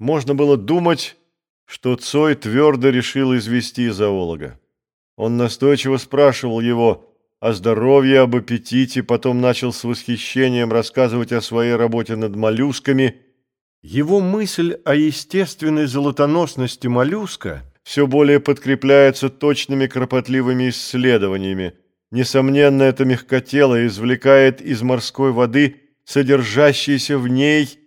Можно было думать, что Цой твердо решил извести зоолога. Он настойчиво спрашивал его о здоровье, об аппетите, потом начал с восхищением рассказывать о своей работе над моллюсками. Его мысль о естественной золотоносности моллюска все более подкрепляется точными кропотливыми исследованиями. Несомненно, это мягкотело извлекает из морской воды содержащееся в ней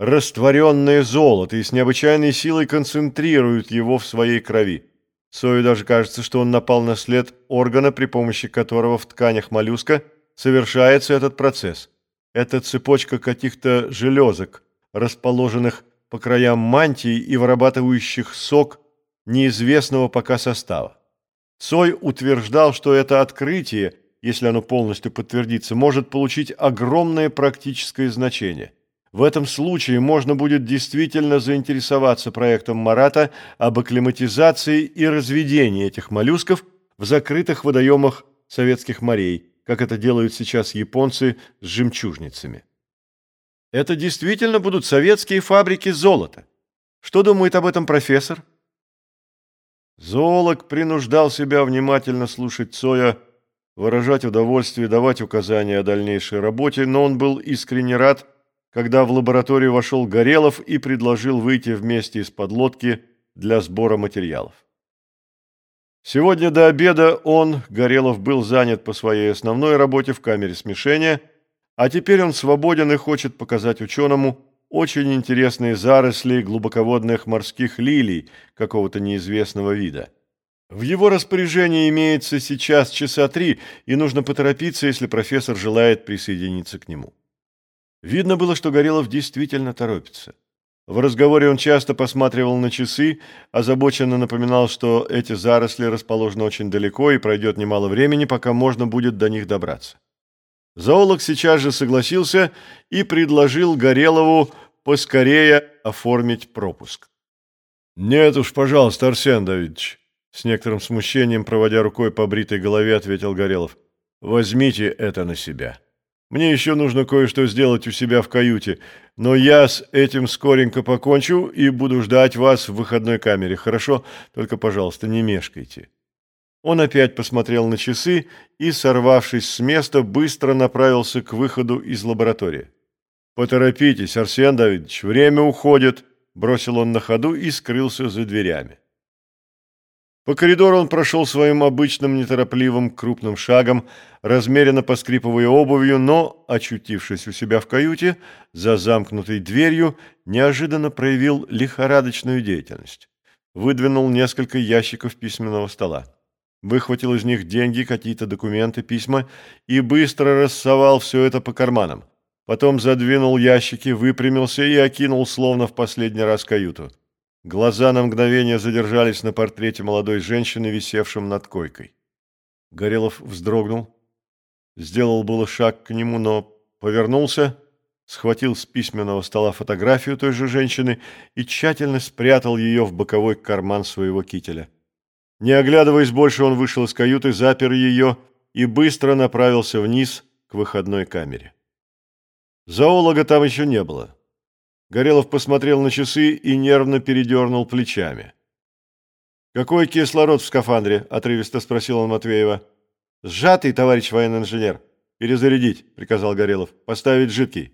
растворенное золото и с необычайной силой концентрирует его в своей крови. Сою даже кажется, что он напал на след органа, при помощи которого в тканях моллюска совершается этот процесс. Это цепочка каких-то железок, расположенных по краям мантии и вырабатывающих сок неизвестного пока состава. Сой утверждал, что это открытие, если оно полностью подтвердится, может получить огромное практическое значение – в этом случае можно будет действительно заинтересоваться проектом Марата об акклиматизации и разведении этих моллюсков в закрытых водоемах советских морей, как это делают сейчас японцы с жемчужницами. Это действительно будут советские фабрики золота. Что думает об этом профессор? Зоолог принуждал себя внимательно слушать Цоя, выражать удовольствие, давать указания о дальнейшей работе, но он был искренне рад, когда в лабораторию вошел Горелов и предложил выйти вместе из-под лодки для сбора материалов. Сегодня до обеда он, Горелов, был занят по своей основной работе в камере смешения, а теперь он свободен и хочет показать ученому очень интересные заросли глубоководных морских лилий какого-то неизвестного вида. В его распоряжении имеется сейчас часа три, и нужно поторопиться, если профессор желает присоединиться к нему. Видно было, что Горелов действительно торопится. В разговоре он часто посматривал на часы, озабоченно напоминал, что эти заросли расположены очень далеко и пройдет немало времени, пока можно будет до них добраться. Зоолог сейчас же согласился и предложил Горелову поскорее оформить пропуск. «Нет уж, пожалуйста, Арсен Давидович», — с некоторым смущением, проводя рукой по бритой голове, ответил Горелов. «Возьмите это на себя». Мне еще нужно кое-что сделать у себя в каюте, но я с этим скоренько покончу и буду ждать вас в выходной камере, хорошо? Только, пожалуйста, не мешкайте». Он опять посмотрел на часы и, сорвавшись с места, быстро направился к выходу из лаборатории. «Поторопитесь, Арсен Давидович, время уходит», – бросил он на ходу и скрылся за дверями. По коридору он прошел своим обычным неторопливым крупным шагом, размеренно поскрипывая обувью, но, очутившись у себя в каюте, за замкнутой дверью, неожиданно проявил лихорадочную деятельность. Выдвинул несколько ящиков письменного стола. Выхватил из них деньги, какие-то документы, письма и быстро рассовал все это по карманам. Потом задвинул ящики, выпрямился и окинул словно в последний раз каюту. Глаза на мгновение задержались на портрете молодой женщины, висевшем над койкой. Горелов вздрогнул, сделал было шаг к нему, но повернулся, схватил с письменного стола фотографию той же женщины и тщательно спрятал ее в боковой карман своего кителя. Не оглядываясь больше, он вышел из каюты, запер ее и быстро направился вниз к выходной камере. Зоолога там еще не было. Горелов посмотрел на часы и нервно передернул плечами. «Какой кислород в скафандре?» – отрывисто спросил он Матвеева. «Сжатый, товарищ военный инженер». «Перезарядить», – приказал Горелов. «Поставить жидкий».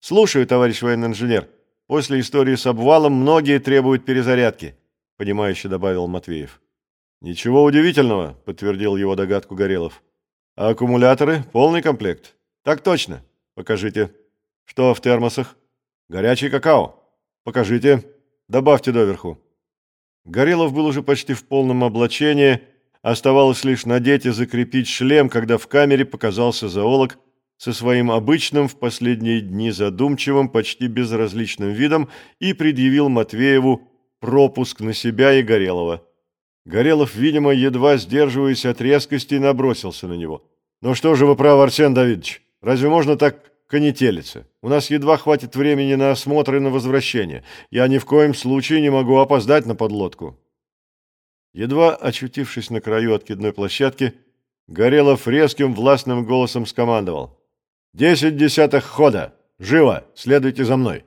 «Слушаю, товарищ военный инженер. После истории с обвалом многие требуют перезарядки», – понимающе добавил Матвеев. «Ничего удивительного», – подтвердил его догадку Горелов. «А аккумуляторы? Полный комплект?» «Так точно. Покажите. Что в термосах?» Горячий какао. Покажите. Добавьте доверху. Горелов был уже почти в полном облачении. Оставалось лишь надеть и закрепить шлем, когда в камере показался зоолог со своим обычным в последние дни задумчивым, почти безразличным видом и предъявил Матвееву пропуск на себя и Горелова. Горелов, видимо, едва сдерживаясь от резкости, набросился на него. «Ну что же вы правы, Арсен Давидович, разве можно так конетелица. У нас едва хватит времени на осмотр и на возвращение. Я ни в коем случае не могу опоздать на подлодку». Едва очутившись на краю откидной площадки, Горелов резким властным голосом скомандовал. «Десять десятых хода! Живо! Следуйте за мной!»